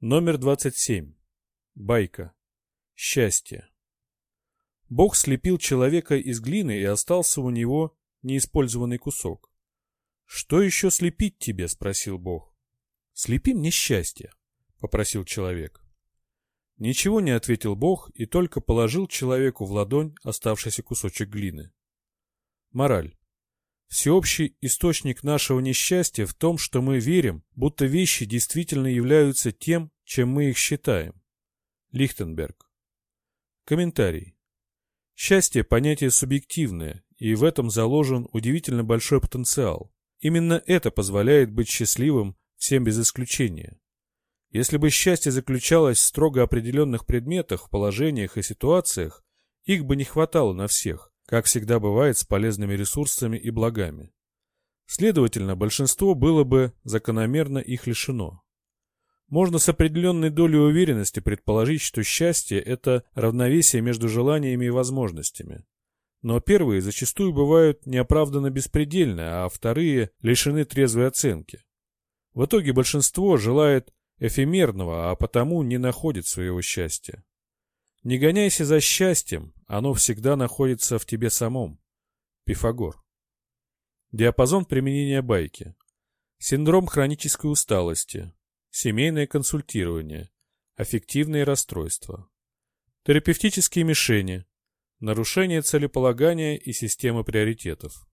Номер 27. Байка. Счастье. Бог слепил человека из глины, и остался у него неиспользованный кусок. «Что еще слепить тебе?» — спросил Бог. «Слепи мне счастье», — попросил человек. Ничего не ответил Бог и только положил человеку в ладонь оставшийся кусочек глины. Мораль. Всеобщий источник нашего несчастья в том, что мы верим, будто вещи действительно являются тем, чем мы их считаем. Лихтенберг. Комментарий. Счастье – понятие субъективное, и в этом заложен удивительно большой потенциал. Именно это позволяет быть счастливым всем без исключения. Если бы счастье заключалось в строго определенных предметах, положениях и ситуациях, их бы не хватало на всех, как всегда бывает с полезными ресурсами и благами. Следовательно, большинство было бы закономерно их лишено. Можно с определенной долей уверенности предположить, что счастье – это равновесие между желаниями и возможностями. Но первые зачастую бывают неоправданно беспредельны, а вторые лишены трезвой оценки. В итоге большинство желает эфемерного, а потому не находит своего счастья. Не гоняйся за счастьем, оно всегда находится в тебе самом. Пифагор. Диапазон применения байки. Синдром хронической усталости. Семейное консультирование. Аффективные расстройства. Терапевтические мишени. Нарушение целеполагания и системы приоритетов.